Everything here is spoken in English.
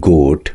goat